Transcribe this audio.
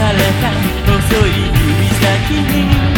された。細い指先に